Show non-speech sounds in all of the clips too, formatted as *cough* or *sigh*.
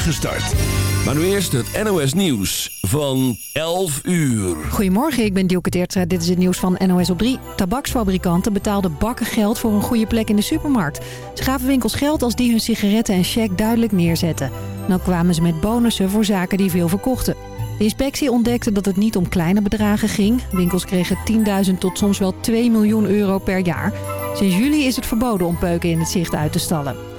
start. Maar nu eerst het NOS Nieuws van 11 uur. Goedemorgen, ik ben Dielke Teertra. Dit is het nieuws van NOS op 3. Tabaksfabrikanten betaalden bakken geld voor een goede plek in de supermarkt. Ze gaven winkels geld als die hun sigaretten en cheque duidelijk neerzetten. Dan kwamen ze met bonussen voor zaken die veel verkochten. De inspectie ontdekte dat het niet om kleine bedragen ging. Winkels kregen 10.000 tot soms wel 2 miljoen euro per jaar. Sinds juli is het verboden om peuken in het zicht uit te stallen.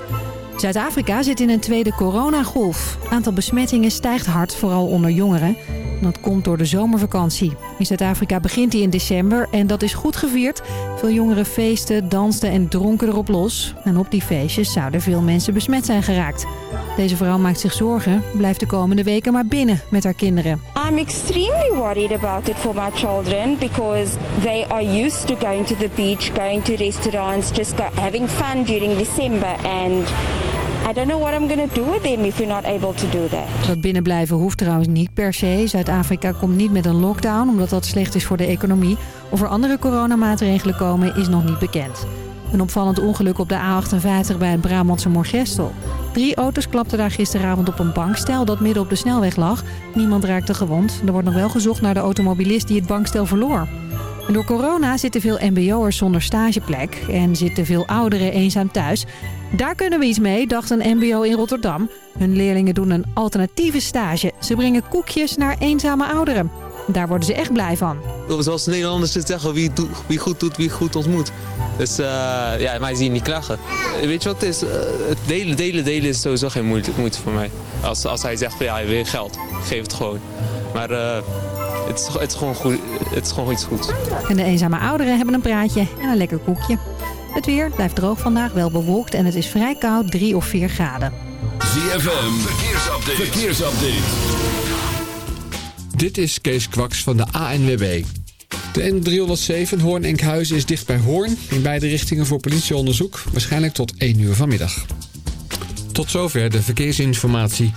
Zuid-Afrika zit in een tweede coronagolf. Aantal besmettingen stijgt hard, vooral onder jongeren. Dat komt door de zomervakantie. In Zuid-Afrika begint die in december en dat is goed gevierd. Veel jongeren feesten, dansten en dronken erop los. En op die feestjes zouden veel mensen besmet zijn geraakt. Deze vrouw maakt zich zorgen, blijft de komende weken maar binnen met haar kinderen. I'm extremely worried about it for my children because they are used to going to the beach, going to restaurants, just having fun during December and I don't know what I'm going do with if we're not able to do that. Dat binnenblijven hoeft trouwens niet per se. Zuid-Afrika komt niet met een lockdown omdat dat slecht is voor de economie. Of er andere coronamaatregelen komen is nog niet bekend. Een opvallend ongeluk op de A58 bij het Brabantse Moorgestel. Drie auto's klapten daar gisteravond op een bankstel dat midden op de snelweg lag. Niemand raakte gewond. Er wordt nog wel gezocht naar de automobilist die het bankstel verloor. En door corona zitten veel mbo'ers zonder stageplek en zitten veel ouderen eenzaam thuis. Daar kunnen we iets mee, dacht een mbo in Rotterdam. Hun leerlingen doen een alternatieve stage. Ze brengen koekjes naar eenzame ouderen. Daar worden ze echt blij van. Zoals de Nederlanders zeggen, wie, doet, wie goed doet, wie goed ontmoet. Dus uh, ja, mij zie je niet klagen. Weet je wat het is? Uh, het delen, delen, delen is sowieso geen moeite, moeite voor mij. Als, als hij zegt van ja, je wil geld, geef het gewoon. Maar uh, het, is, het, is gewoon goed, het is gewoon iets goeds. En de eenzame ouderen hebben een praatje en een lekker koekje. Het weer blijft droog vandaag, wel bewolkt en het is vrij koud, 3 of 4 graden. ZFM, verkeersupdate. verkeersupdate. Dit is Kees Kwaks van de ANWB. De N307 Hoorn-Enkhuizen is dicht bij Hoorn. In beide richtingen voor politieonderzoek. Waarschijnlijk tot 1 uur vanmiddag. Tot zover de verkeersinformatie.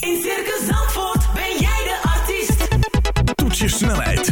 In Circus Zandvoort ben jij de artiest. Toets je snelheid,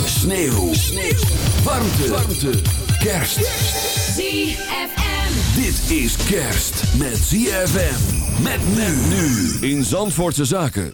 Sneeuw. Sneeuw. Warmte. Warmte. Kerst. ZFM. Dit is kerst met ZFM. Met men nu. In Zandvoortse Zaken.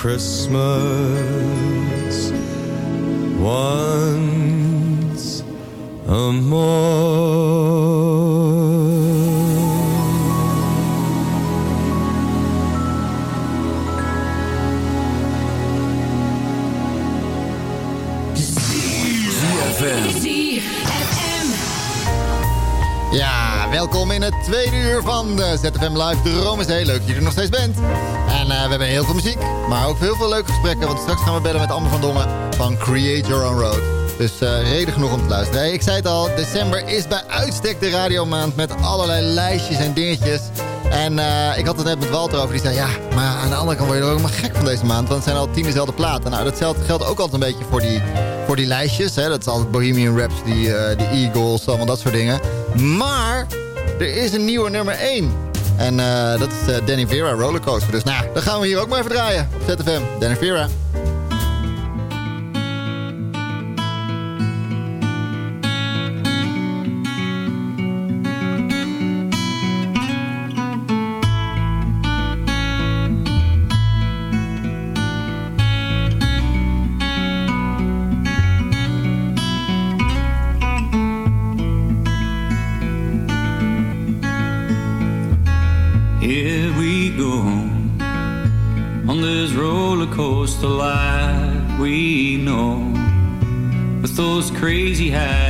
Christmas once a more. Welkom in het tweede uur van de ZFM Live. De Rome is heel leuk dat je er nog steeds bent. En eh, we hebben heel veel muziek, maar ook heel veel leuke gesprekken. Want straks gaan we bellen met Amber van Dongen van Create Your Own Road. Dus eh, reden genoeg om te luisteren. Ik zei het al, december is bij uitstek de radiomaand met allerlei lijstjes en dingetjes. En eh, ik had het net met Walter over. Die zei, ja, maar aan de andere kant word je er ook maar gek van deze maand. Want het zijn al tien dezelfde platen. Nou, dat geldt ook altijd een beetje voor die, voor die lijstjes. Hè. Dat is altijd Bohemian Rhapsody, die, die Eagles, allemaal dat soort dingen. Maar er is een nieuwe nummer 1. En uh, dat is uh, Danny Vera Rollercoaster. Dus nou, dan gaan we hier ook maar even draaien op ZFM. Danny Vera. had.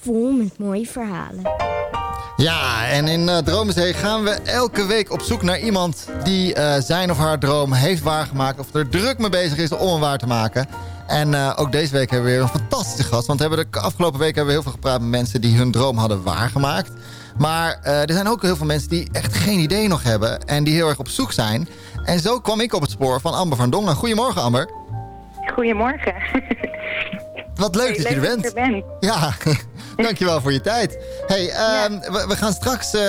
Vol met mooie verhalen. Ja, en in uh, Dromenzee gaan we elke week op zoek naar iemand die eh, zijn of haar droom heeft waargemaakt. Of er druk mee bezig is om hem waar te maken. En eh, ook deze week hebben we weer een fantastische gast. Want we hebben de afgelopen week hebben we heel veel gepraat met mensen die hun droom hadden waargemaakt. Maar eh, er zijn ook heel veel mensen die echt geen idee nog hebben. En die heel erg op zoek zijn. En zo kwam ik op het spoor van Amber van Dongen. Goedemorgen Amber. Goedemorgen. Wat leuk dat je er bent. bent. Ja, *laughs* dankjewel voor je tijd. Hey, ehm, we, we, gaan straks, eh,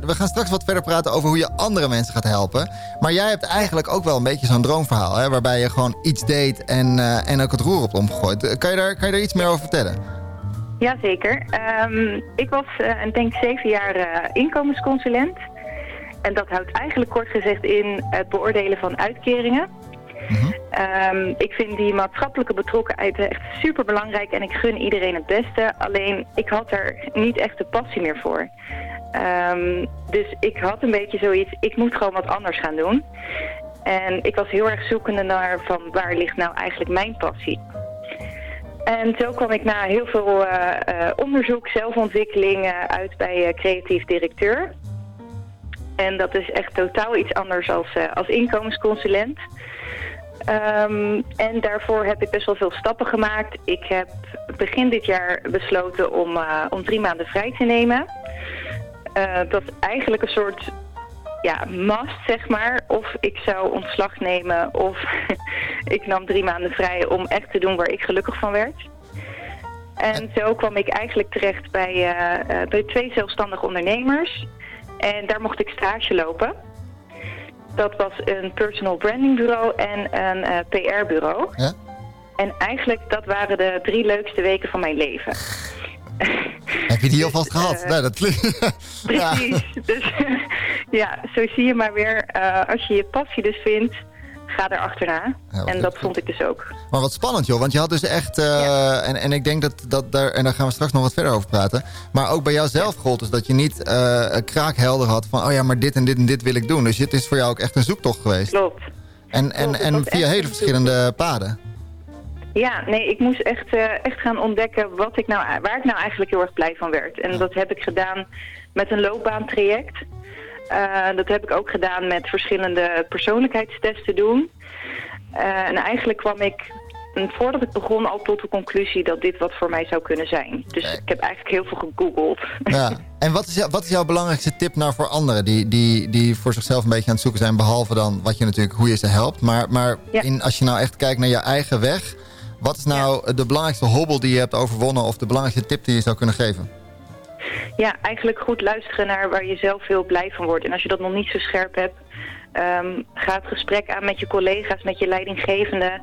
we gaan straks wat verder praten over hoe je andere mensen gaat helpen. Maar jij hebt eigenlijk ook wel een beetje zo'n droomverhaal. Hè, waarbij je gewoon iets deed en, eh, en ook het roer op omgegooid. Eh, Kan je, daar, kan je daar iets meer over vertellen? Jazeker. Ehm ik was uh, ik denk zeven jaar inkomensconsulent. En dat houdt eigenlijk kort gezegd in het beoordelen van uitkeringen. Ehm, ik vind die maatschappelijke betrokkenheid echt super belangrijk en ik gun iedereen het beste. Alleen ik had er niet echt de passie meer voor. Ehm, dus ik had een beetje zoiets, ik moet gewoon wat anders gaan doen. En ik was heel erg zoekende naar van waar ligt nou eigenlijk mijn passie. En zo kwam ik na heel veel eh, eh, onderzoek, zelfontwikkeling eh, uit bij creatief directeur. En dat is echt totaal iets anders als, als inkomensconsulent. Ehm, en daarvoor heb ik best wel veel stappen gemaakt. Ik heb begin dit jaar besloten om, eh, om drie maanden vrij te nemen. Eh, dat is eigenlijk een soort ja, must, zeg maar. Of ik zou ontslag nemen of *laughs* ik nam drie maanden vrij om echt te doen waar ik gelukkig van werd. En zo kwam ik eigenlijk terecht bij, eh, bij twee zelfstandige ondernemers. En daar mocht ik stage lopen. Dat was een personal branding bureau en een eh, PR bureau. Ja? En eigenlijk dat waren de drie leukste weken van mijn leven. Heb je die alvast gehad? eh, nee, dat. *laughs* Ja. Precies. Dus *laughs* ja, zo zie je maar weer, eh, als je je passie dus vindt, ga er achterna. en dat vond ik dus ook. Maar wat spannend joh, want je had dus echt... eh, en, en ik denk dat, dat daar... En daar gaan we straks nog wat verder over praten. Maar ook bij jou zelf gold dus dat je niet eh kraakhelder had van... Oh ja, maar dit en dit en dit wil ik doen. Dus het is voor jou ook echt een zoektocht geweest. Klopt. En, en, Klopt, en via hele verschillende paden. Ja, nee, ik moest echt, eh, echt gaan ontdekken wat ik nou, waar ik nou eigenlijk heel erg blij van werd. En dat heb ik gedaan met een loopbaantraject. Eh, dat heb ik ook gedaan met verschillende persoonlijkheidstesten doen. Eh, en eigenlijk kwam ik, voordat ik begon, al tot de conclusie dat dit wat voor mij zou kunnen zijn. Dus ik heb eigenlijk heel veel gegoogeld. Ja. *laughs* En wat is, jou- wat is jouw belangrijkste tip nou voor anderen die, die, die voor zichzelf een beetje aan het zoeken zijn? Behalve dan wat je natuurlijk, hoe je ze helpt. Maar, maar Ja. in, als je nou echt kijkt naar je eigen weg. Wat is nou de belangrijkste hobbel die je hebt overwonnen? Of de belangrijkste tip die je zou kunnen geven? Ja, eigenlijk goed luisteren naar waar je zelf heel blij van wordt. En als je dat nog niet zo scherp hebt, ehm, ga het gesprek aan met je collega's, met je leidinggevende.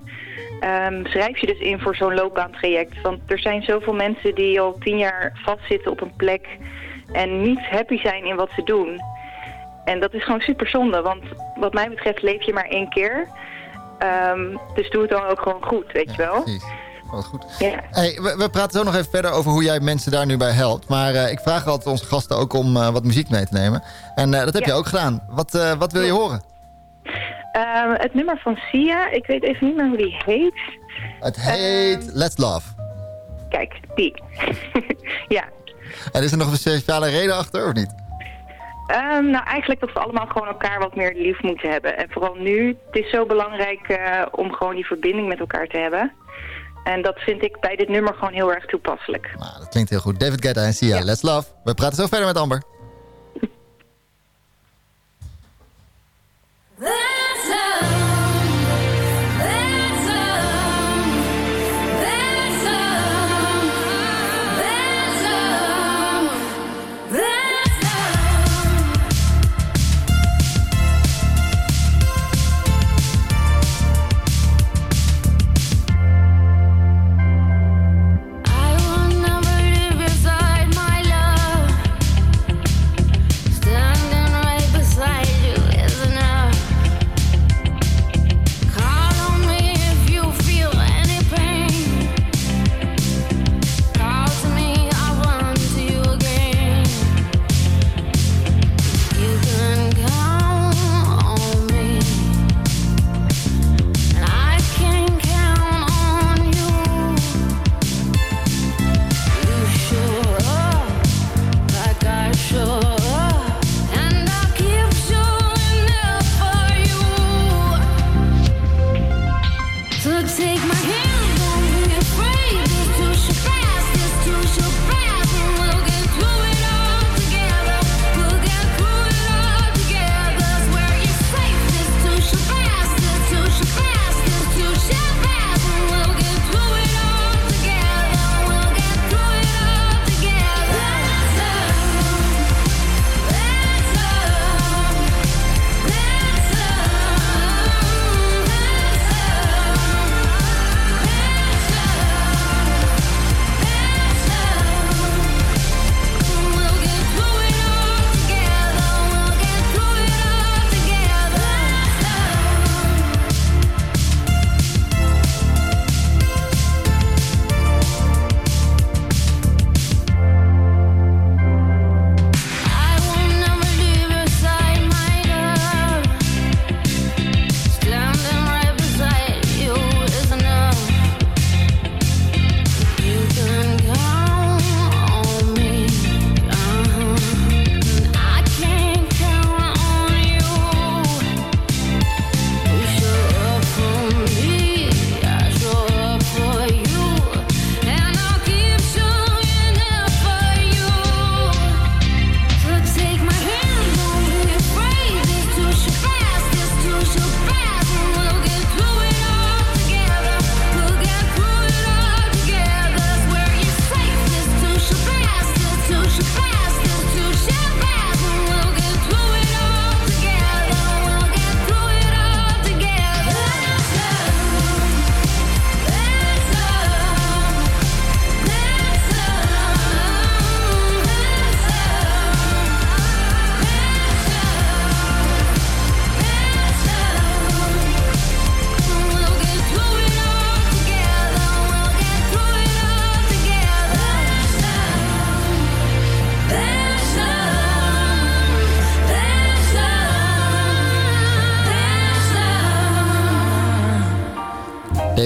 Ehm, schrijf je dus in voor zo'n loopbaantraject. Want er zijn zoveel mensen die al tien jaar vastzitten op een plek en niet happy zijn in wat ze doen. En dat is gewoon super zonde, want wat mij betreft leef je maar één keer. Ehm, dus doe het dan ook gewoon goed, weet je wel. Precies. Wat goed. Ja. Hey, we, we praten zo nog even verder over hoe jij mensen daar nu bij helpt. Maar eh, ik vraag altijd onze gasten ook om eh, wat muziek mee te nemen. En eh, dat heb Ja. je ook gedaan. Wat, wat wil je horen? Ehm, het nummer van Sia, ik weet even niet meer hoe die heet. Het heet Let's Love. Kijk, die. *laughs* ja. En is er nog een speciale reden achter of niet? Ehm, nou, eigenlijk dat we allemaal gewoon elkaar wat meer lief moeten hebben. En vooral nu, het is zo belangrijk om gewoon die verbinding met elkaar te hebben. En dat vind ik bij dit nummer gewoon heel erg toepasselijk. Nou, dat klinkt heel goed. David Guetta en Sia, Let's Love. We praten zo verder met Amber.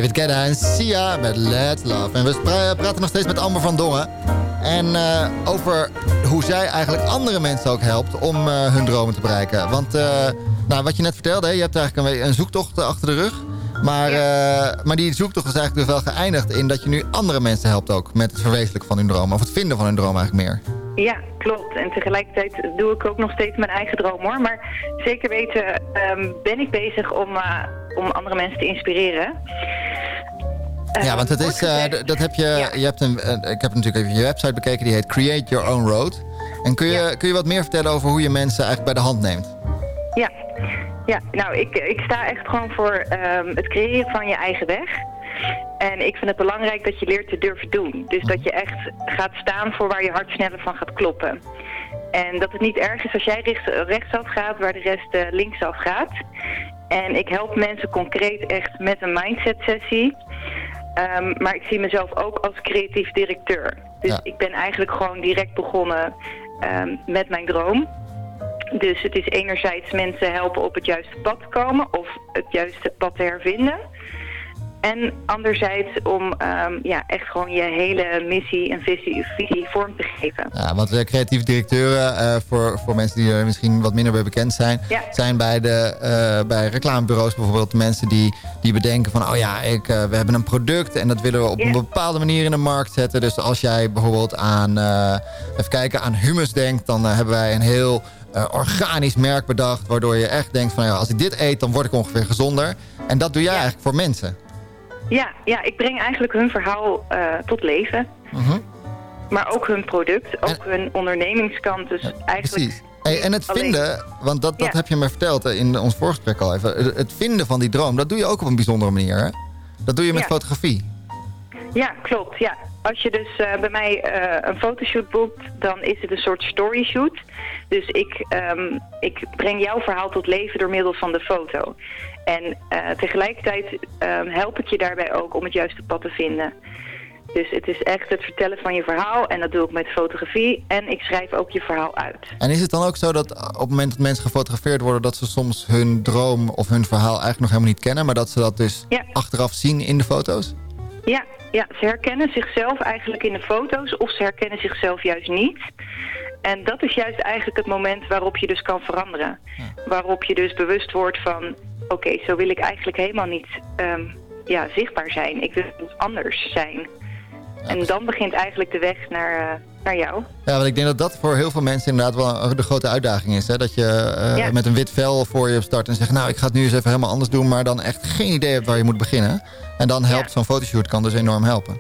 David Guetta en Sia met Let's Love. En we praten nog steeds met Amber van Dongen. En eh, over hoe zij eigenlijk andere mensen ook helpt om eh, hun dromen te bereiken. Want eh, nou, wat je net vertelde, hè, je hebt eigenlijk een, een zoektocht achter de rug. Maar, maar die zoektocht is eigenlijk dus wel geëindigd in dat je nu andere mensen helpt ook met het verwezenlijken van hun droom. Of het vinden van hun droom eigenlijk meer. Ja, klopt. En tegelijkertijd doe ik ook nog steeds mijn eigen droom hoor. Maar zeker weten ehm, ben ik bezig om, om andere mensen te inspireren. Ja, want het is, eh, dat heb je, je hebt een, eh, ik heb natuurlijk even je website bekeken, die heet Create Your Own Road. En kun je, kun je wat meer vertellen over hoe je mensen eigenlijk bij de hand neemt? Ja, ja nou, ik, ik sta echt gewoon voor ehm, het creëren van je eigen weg. En ik vind het belangrijk dat je leert te durven doen. Dus dat je echt gaat staan voor waar je hart sneller van gaat kloppen. En dat het niet erg is als jij rechts, rechtsaf gaat waar de rest eh, linksaf gaat. En ik help mensen concreet echt met een mindset sessie. Ehm, maar ik zie mezelf ook als creatief directeur. Dus Ja. ik ben eigenlijk gewoon direct begonnen ehm, met mijn droom. Dus het is enerzijds mensen helpen op het juiste pad te komen of het juiste pad te hervinden. En anderzijds om ehm, ja, echt gewoon je hele missie en visie, visie vorm te geven. Ja, want creatieve directeuren, uh, voor, voor mensen die er misschien wat minder bij bekend zijn... Ja. zijn bij, de, uh, bij reclamebureaus bijvoorbeeld de mensen die, die bedenken van... oh ja, ik, uh, we hebben een product en dat willen we op een bepaalde manier in de markt zetten. Dus als jij bijvoorbeeld aan, even kijken, aan hummus denkt... dan hebben wij een heel uh, organisch merk bedacht... waardoor je echt denkt van ja, als ik dit eet, dan word ik ongeveer gezonder. En dat doe jij eigenlijk voor mensen. Ja, ja, ik breng eigenlijk hun verhaal uh, tot leven. Mhm. Maar ook hun product, ook hun ondernemingskant. Dus eigenlijk Precies. Hey, en het alleen- vinden, want dat, dat Ja. heb je me verteld eh, in ons voorgesprek al even. Het- vinden van die droom, dat doe je ook op een bijzondere manier. Hè? Dat doe je met Ja. fotografie. Ja, klopt. Ja. Als je dus eh, bij mij eh, een fotoshoot boekt, dan is het een soort story shoot. Dus ik, ehm, ik breng jouw verhaal tot leven door middel van de foto. En eh, tegelijkertijd ehm, help ik je daarbij ook om het juiste pad te vinden. Dus het is echt het vertellen van je verhaal en dat doe ik met fotografie. En ik schrijf ook je verhaal uit. En is het dan ook zo dat op het moment dat mensen gefotografeerd worden... dat ze soms hun droom of hun verhaal eigenlijk nog helemaal niet kennen... maar dat ze dat dus Ja. achteraf zien in de foto's? Ja, ja, ze herkennen zichzelf eigenlijk in de foto's of ze herkennen zichzelf juist niet. En dat is juist eigenlijk het moment waarop je dus kan veranderen. Waarop je dus bewust wordt van, oké, zo wil ik eigenlijk helemaal niet ehm, ja, zichtbaar zijn. Ik wil anders zijn. en dan begint eigenlijk de weg naar, eh, naar jou. Ja, want ik denk dat dat voor heel veel mensen inderdaad wel de grote uitdaging is. Hè? Dat je eh, Ja. met een wit vel voor je start en zegt... nou, ik ga het nu eens even helemaal anders doen... maar dan echt geen idee hebt waar je moet beginnen. En dan helpt Ja. zo'n fotoshoot, kan dus enorm helpen.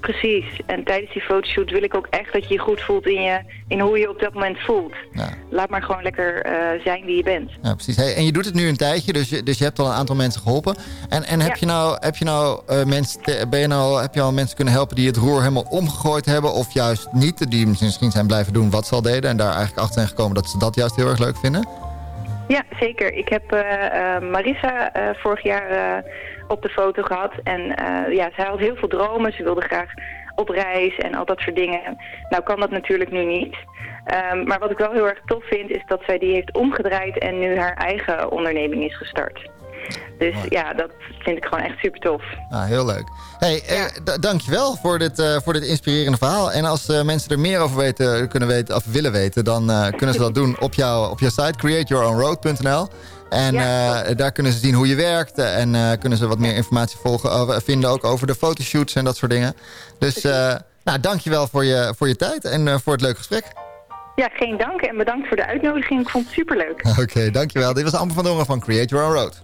Precies. En tijdens die fotoshoot wil ik ook echt dat je je goed voelt in, je, in hoe je op dat moment voelt. Ja. Laat maar gewoon lekker eh, zijn wie je bent. Ja, precies. Hey, en je doet het nu een tijdje, dus je, dus je hebt al een aantal mensen geholpen. En, en heb Ja. je nou, heb je nou eh, mensen, ben je nou, heb je al mensen kunnen helpen die het roer helemaal omgegooid hebben? Of juist niet, die misschien zijn blijven doen wat ze al deden... en daar eigenlijk achter zijn gekomen dat ze dat juist heel erg leuk vinden? Ja, zeker. Ik heb eh, Marissa vorig jaar op de foto gehad. En eh, ja, zij had heel veel dromen. Ze wilde graag op reis en al dat soort dingen. Nou kan dat natuurlijk nu niet. Ehm, maar wat ik wel heel erg tof vind, is dat zij die heeft omgedraaid en nu haar eigen onderneming is gestart. Dus ja, dat vind ik gewoon echt super tof. Ah, heel leuk. Hey, eh, dankjewel voor dit, eh, voor dit inspirerende verhaal. En als eh, mensen er meer over weten, kunnen weten, of willen weten... dan kunnen ze dat doen op, jouw op jouw site, createyourownroad.nl. En Ja, eh, daar kunnen ze zien hoe je werkt. eh, En eh, kunnen ze wat meer informatie volgen, vinden. Ook over de fotoshoots en dat soort dingen. Dus eh nou, dankjewel voor je, voor je tijd en eh, voor het leuke gesprek. Ja, geen dank en bedankt voor de uitnodiging. Ik vond het superleuk. *laughs* Oké, dankjewel. Dit was Amber van Dongen van Create Your Own Road.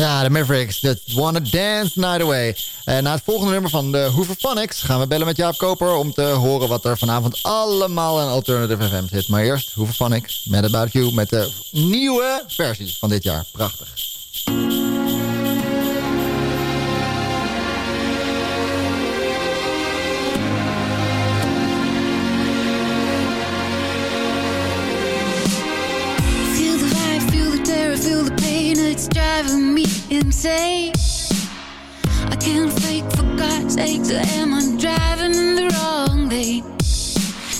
Ja, de Mavericks, that wanna dance night away. En na het volgende nummer van de Hooverphonics gaan we bellen met Jaap Koper... om te horen wat er vanavond allemaal in Alternative FM zit. Maar eerst Hooverphonics met About You... met de nieuwe versie van dit jaar. Prachtig. driving me insane. I can't fake for God's sake, am I driving in the wrong lane?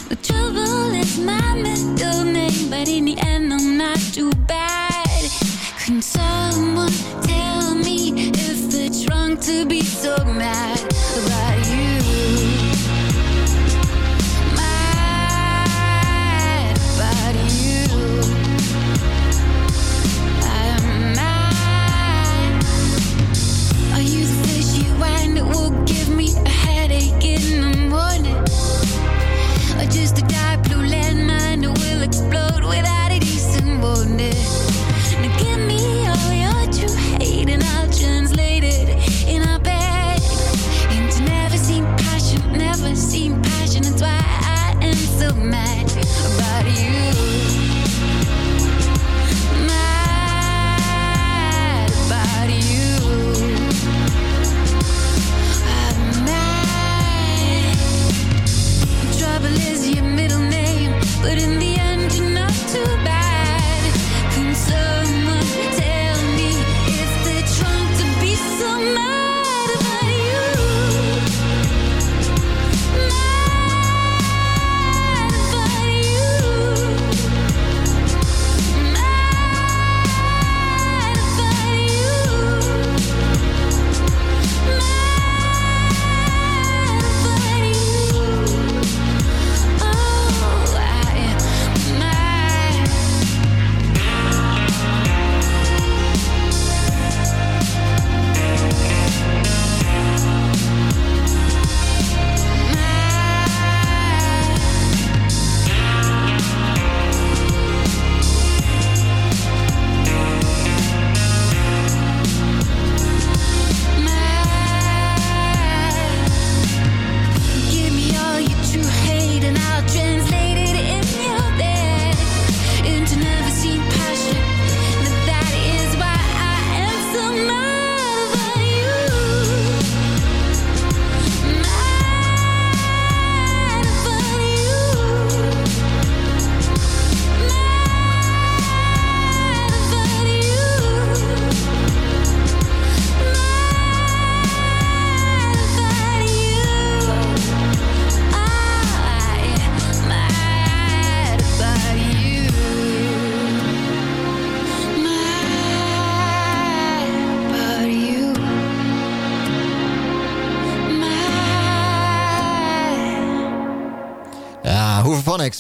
The trouble is my middle name, but in the end I'm not too bad. Can someone tell me if it's wrong to be so mad? explode without a decent warning. but in.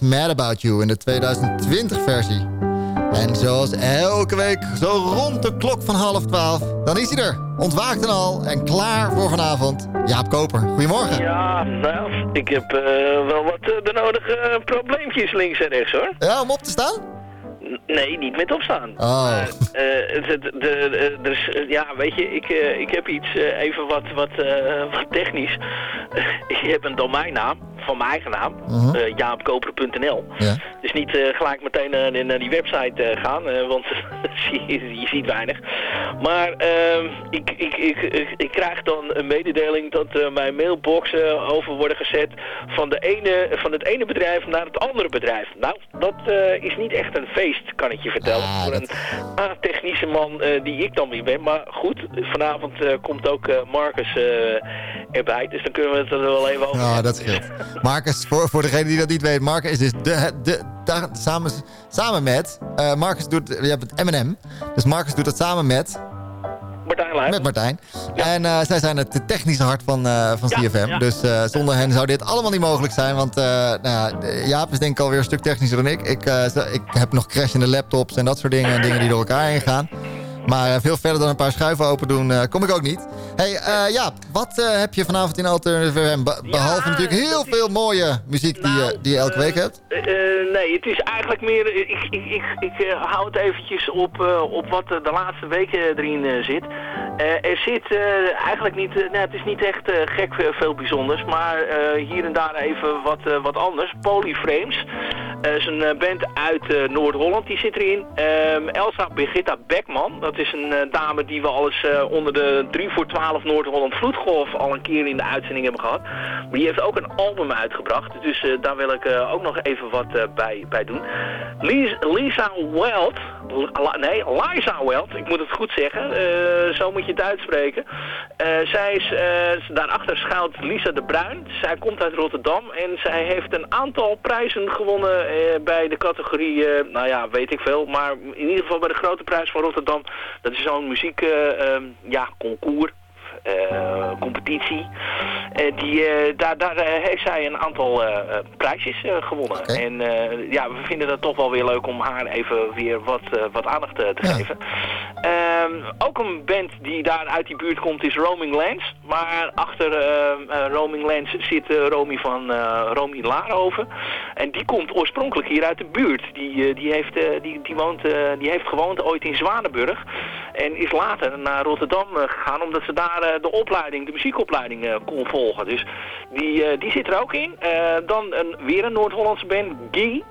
Mad About You in de 2020 versie. En zoals elke week, zo rond de klok van half twaalf, dan is hij er. Ontwaakt en al en klaar voor vanavond. Jaap Koper, goedemorgen. Ja, nou, ik heb eh, wel wat eh, de nodige eh, probleempjes links en rechts hoor. Ja, om op te staan? Nee, niet met opstaan. Oh. Dus, ja, weet je, ik, ik heb iets even wat, wat, wat technisch. *laughs* ik heb een domeinnaam van mijn eigen naam, Mhm. eh, jaapkoper.nl. Ja. Dus niet eh, gelijk meteen eh, naar die website gaan, want *laughs* je, je ziet weinig. Maar ehm, ik, ik, ik, ik, krijg dan een mededeling dat mijn mailboxen over worden gezet van, de ene, van het ene bedrijf naar het andere bedrijf. Nou, dat is niet echt een feest, kan ik je vertellen. voor een A-technische man die ik dan weer ben. Maar goed, vanavond komt ook Marcus erbij, dus dan kunnen we het er wel even over Ja, hebben. dat scheelt. *laughs* Marcus, voor, voor degene die dat niet weet, Marcus is dus de, de, samen, samen met, eh, Marcus doet, je hebt het M&M, dus Marcus doet dat samen met, Martijn met Martijn. En eh, zij zijn het technische hart van, eh, van CFM, ja. dus zonder hen zou dit allemaal niet mogelijk zijn, want nou ja, Jaap is denk ik alweer een stuk technischer dan ik. Ik, ik heb nog crashende laptops en dat soort dingen en dingen die door elkaar heen gaan. Maar eh, veel verder dan een paar schuiven open doen, eh, kom ik ook niet. hey, eh, Jaap, wat heb je vanavond in Alternative FM? Be- behalve natuurlijk heel veel mooie muziek die, je, die je elke week hebt. Nee, het is eigenlijk meer... Ik, ik, ik, ik hou het eventjes op, op wat de laatste weken erin zit. Er zit eigenlijk niet... eh, nou, het is niet echt gek veel, bijzonders. Maar hier en daar even wat, wat anders. Polyframes. eh, is een band uit Noord-Holland. Die zit erin. Ehm, Elsa Birgitta Beckman. Dat is een eh, dame die we al eens eh, onder de 3 voor 12 Noord-Holland Vloedgolf al een keer in de uitzending hebben gehad. Maar die heeft ook een album uitgebracht. Dus eh, daar wil ik ook nog even wat bij, bij doen. Lis- Lisa Weld. Nee, Liza Weld. Ik moet het goed zeggen. Eh, zo moet je het uitspreken. Eh, zij is, eh, daarachter schuilt Lisa de Bruin. Zij komt uit Rotterdam. En zij heeft een aantal prijzen gewonnen bij de categorie, nou ja, weet ik veel. Maar in ieder geval bij de grote prijs van Rotterdam. Dat is zo'n muziek, eh, ehm, ja, concours competitie. Eh, die, eh, daar daar eh, heeft zij een aantal eh, eh, prijsjes eh, gewonnen. En eh, ja, we vinden het toch wel weer leuk om haar even weer wat, eh, wat aandacht eh, te geven. Ehm, ook een band die daar uit die buurt komt is Roaming Lands. Maar achter eh, eh, Roaming Lands zit eh, Romy van eh Romy Laarhoven. En die komt oorspronkelijk hier uit de buurt. Die, eh, die, heeft, eh, die, die, woont, eh, die heeft gewoond ooit in Zwanenburg. En is later naar Rotterdam eh, gegaan omdat ze daar eh, de opleiding, de muziekopleiding eh, kon volgen. Dus die, eh, die zit er ook in. Eh, dan een, weer een Noord-Hollandse band, Guy.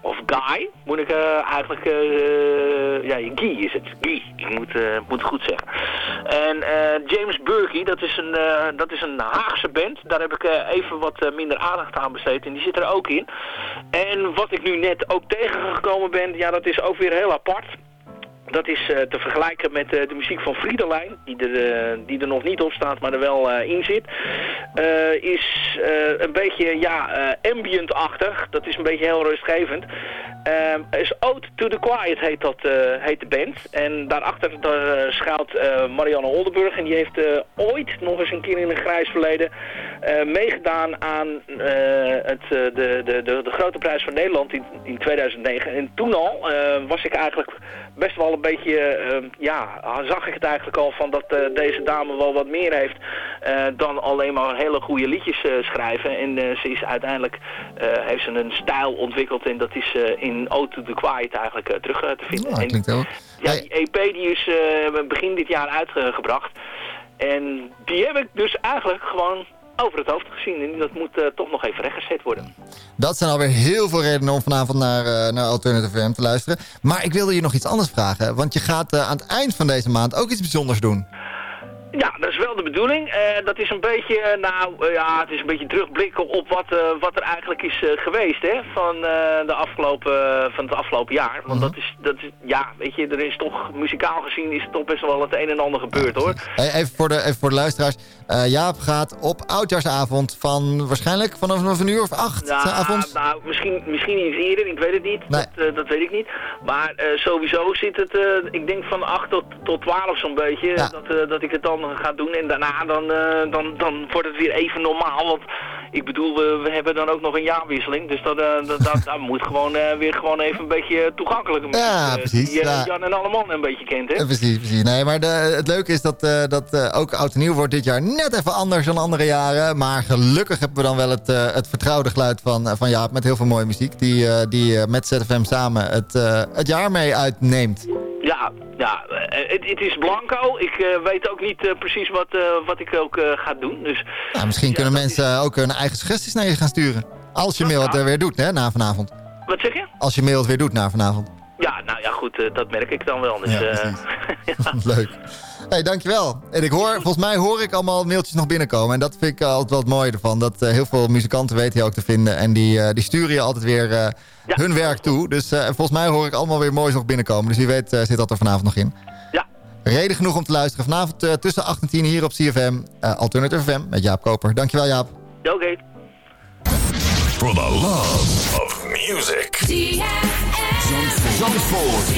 Of Guy, moet ik eh, eigenlijk... eh ja, Guy is het. Guy. Ik moet, eh, moet het goed zeggen. En eh, James Burkey, dat is, een, eh, dat is een Haagse band. Daar heb ik eh, even wat eh, minder aandacht aan besteed. En die zit er ook in. En wat ik nu net ook tegengekomen ben, ja, dat is ook weer heel apart. Dat is eh, te vergelijken met eh, de muziek van Friedelijn, die er, eh, die er nog niet op staat, maar er wel in zit. Is een beetje ja, ambient-achtig. Dat is een beetje heel rustgevend. Is Ode to the Quiet heet, dat, heet de band. En daarachter daar, schuilt Marianne Oldenburg. En die heeft ooit nog eens een keer in een grijs verleden meegedaan aan het, de, de, de, de grote prijs van Nederland in, in 2009. En toen al was ik eigenlijk best wel een beetje, eh, ja, zag ik het eigenlijk al van dat eh, deze dame wel wat meer heeft eh, dan alleen maar hele goede liedjes eh, schrijven. En ze is uiteindelijk, heeft ze een stijl ontwikkeld en dat is in Ode to the Quiet eigenlijk terug te vinden. Oh, dat En- klinkt heel... ja, die EP die is begin dit jaar uitgebracht. En die heb ik dus eigenlijk gewoon over het hoofd gezien. En dat moet eh, toch nog even rechtgezet worden. Dat zijn alweer heel veel redenen om vanavond naar, eh, naar Alternative FM te luisteren. Maar ik wilde je nog iets anders vragen. Want je gaat eh, aan het eind van deze maand ook iets bijzonders doen. Ja, dat is wel de bedoeling. Eh, dat is een beetje, eh, nou eh, ja, het is een beetje terugblikken op wat, wat er eigenlijk is geweest, hè, van, de afgelopen, van het afgelopen jaar. Want dat is, dat is, ja, weet je, er is toch, muzikaal gezien is er toch best wel het een en ander gebeurd, hoor. Hey, even, voor de, even voor de luisteraars. Jaap gaat op oudjaarsavond van waarschijnlijk vanaf een uur of acht Ja, avonds. nou, misschien, misschien iets eerder, ik weet het niet. Nee. Dat, dat weet ik niet. Maar sowieso zit het, ik denk van 8 tot, tot 12 zo'n beetje, dat, dat ik het dan ga doen. En daarna dan, eh, dan, dan wordt het weer even normaal. Want ik bedoel, we, we hebben dan ook nog een jaarwisseling. Dus dat, eh, dat, dat, dat moet gewoon eh, weer gewoon even een beetje toegankelijker. Ja, eh, precies, Die eh, ja. Jan en Alleman een beetje kent, hè? Eh, precies, precies. Nee, maar de, het leuke is dat, eh, dat eh, ook Oud en Nieuw wordt dit jaar net even anders dan andere jaren. Maar gelukkig hebben we dan wel het, eh, het vertrouwde geluid van, eh, van Jaap met heel veel mooie muziek. Die, eh, die eh, met ZFM samen het, eh, het jaar mee uitneemt. Ja, ja eh, het, het is blanco. Ik eh, weet ook niet eh, precies wat, wat ik ook ga doen. Dus Nou, misschien kunnen mensen ook hun eigen suggesties naar je gaan sturen. Als je mail het er weer doet, hè, na vanavond. wat zeg je? Als je mail het weer doet na vanavond. Ja, nou ja, goed, dat merk ik dan wel. Dus, Ja, *laughs* *laughs* Leuk. Hey, dankjewel. En ik hoor, volgens mij hoor ik allemaal mailtjes nog binnenkomen. En dat vind ik altijd wel het mooie ervan. Dat eh, heel veel muzikanten weten je ook te vinden. En die, eh, die sturen je altijd weer eh, hun werk toe. Dus eh, volgens mij hoor ik allemaal weer moois nog binnenkomen. Dus wie weet eh, zit dat er vanavond nog in. Ja. Reden genoeg om te luisteren. Vanavond eh, tussen 8 en 10 hier op CFM. eh, Alternative FM met Jaap Koper. Dankjewel Jaap. Ja, Oké. For the love of music. Zandvoort.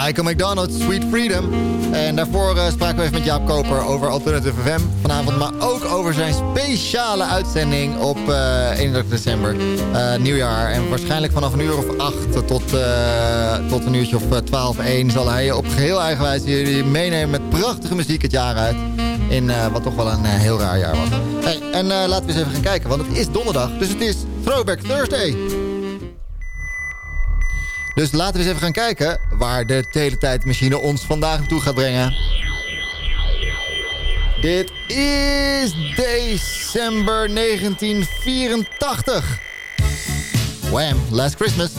Michael McDonald, Sweet Freedom. En daarvoor eh, spraken we even met Jaap Koper over Alternative FM vanavond. Maar ook over zijn speciale uitzending op eh, uh, 31 december, eh, nieuwjaar. En waarschijnlijk vanaf een uur of acht tot, tot een uurtje of twaalf, één... zal hij op geheel eigen wijze jullie meenemen met prachtige muziek het jaar uit. In wat toch wel een heel raar jaar was. Hey, en laten we eens even gaan kijken, want het is donderdag. Dus het is Throwback Thursday. Dus laten we eens even gaan kijken waar de teletijdmachine ons vandaag naartoe gaat brengen. Dit is december 1984. Wham, Last Christmas.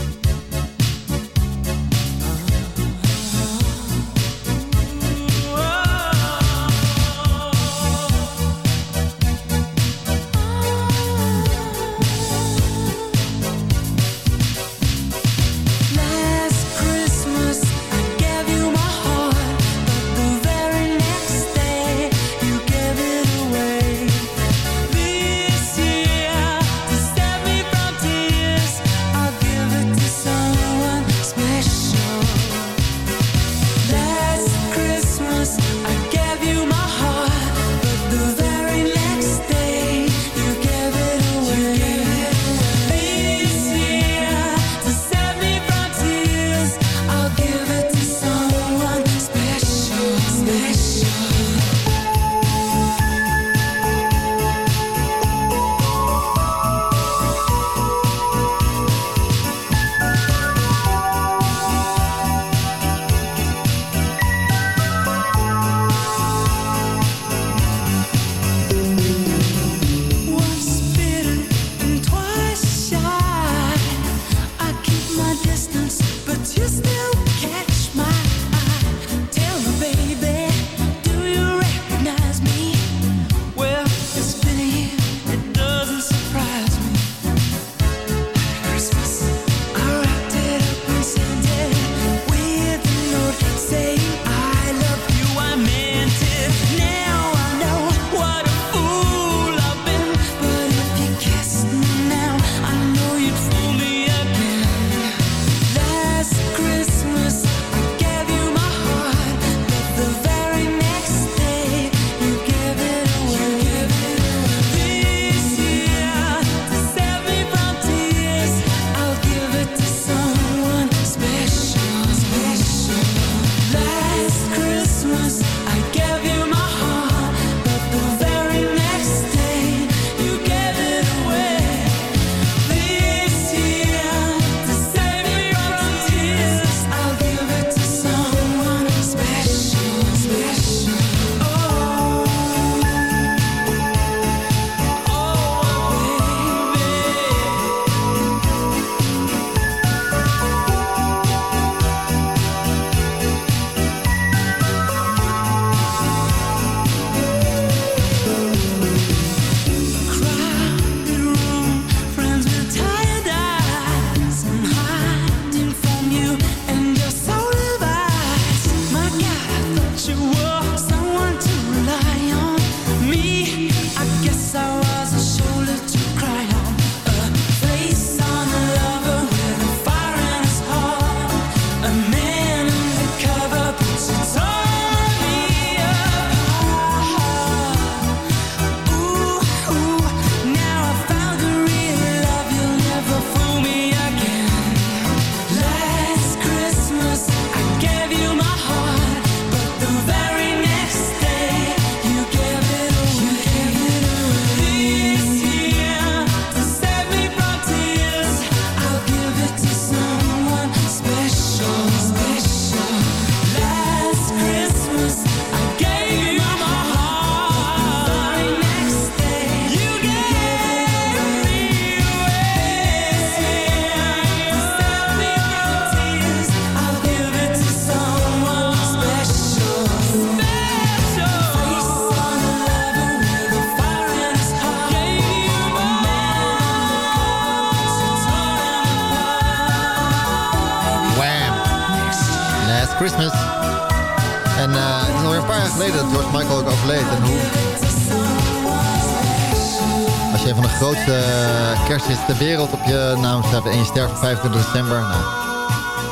de wereld op je naam schrijven en je sterft op 25 december. Nou,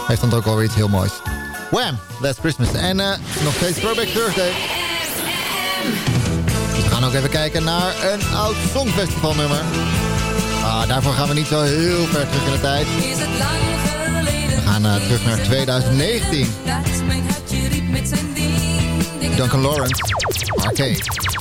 heeft dan ook alweer iets heel moois. Wham! Last Christmas. En eh, nog steeds Throwback Thursday. Dus we gaan ook even kijken naar een oud Songfestival nummer. Ah, daarvoor gaan we niet zo heel ver terug in de tijd. We gaan uh, terug naar 2019. Duncan Lawrence. Arcade.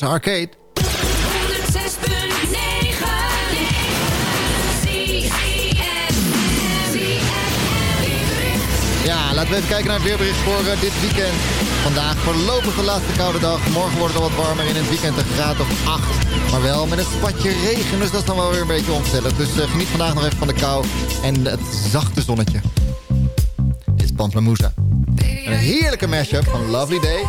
Lawrence Arcade. 106.9 Ja, laten we even kijken naar het weerbericht voor eh, dit weekend. Vandaag voorlopig de laatste koude dag. Morgen wordt het al wat warmer in het weekend, een graad of 8. Maar wel met een spatje regen, dus dat is dan wel weer een beetje omstellen. Dus eh, geniet vandaag nog even van de kou en het zachte zonnetje. Dit is Pamplemousse. En een heerlijke mashup van Lovely Day.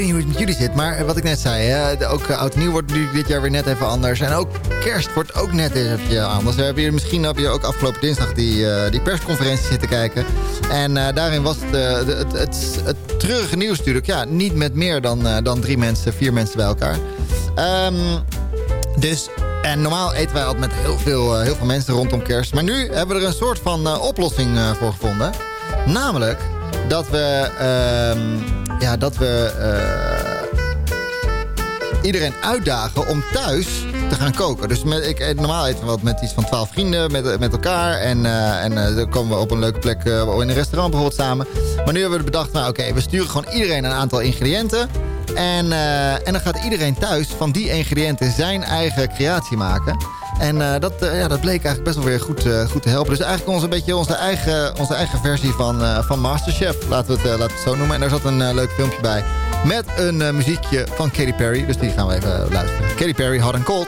Weet niet hoe het met jullie zit, maar wat ik net zei, ook uh, oud nieuw wordt nu dit jaar weer net even anders. En ook kerst wordt ook net even anders. We hebben hier, misschien heb je ook afgelopen dinsdag die, uh, die persconferentie zitten kijken. En uh, daarin was het, het, het, het, treurige nieuws natuurlijk. Ja, niet met meer dan, dan drie mensen, vier mensen bij elkaar. Um, dus en normaal eten wij altijd met heel veel, heel veel mensen rondom kerst. Maar nu hebben we er een soort van oplossing voor gevonden. Namelijk dat we, uh, ja, dat we uh, iedereen uitdagen om thuis te gaan koken. Dus met, ik, normaal eten we wat met iets van twaalf vrienden met, met elkaar. En, en dan komen we op een leuke plek in een restaurant bijvoorbeeld samen. Maar nu hebben we bedacht, nou oké, we sturen gewoon iedereen een aantal ingrediënten. En, uh, en dan gaat iedereen thuis van die ingrediënten zijn eigen creatie maken. En uh, dat, uh, ja, dat bleek eigenlijk best wel weer goed, goed te helpen. Dus eigenlijk ons een beetje onze eigen, onze eigen versie van, van Masterchef. Laten we, het, laten we het zo noemen. En daar zat een leuk filmpje bij. Met een muziekje van Katy Perry. Dus die gaan we even luisteren. Katy Perry, Hot and Cold.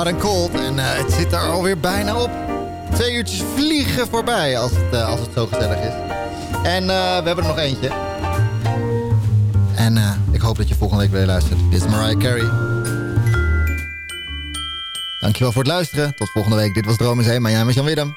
Hot and Cold. En uh, het zit er alweer bijna op. Twee uurtjes vliegen voorbij als het, uh, als het zo gezellig is. En uh, we hebben er nog eentje. En ik hoop dat je volgende week weer luistert. Dit is Mariah Carey. Dankjewel voor het luisteren. Tot volgende week. Dit was Dromen Zee. Mijn naam is Jan Willem.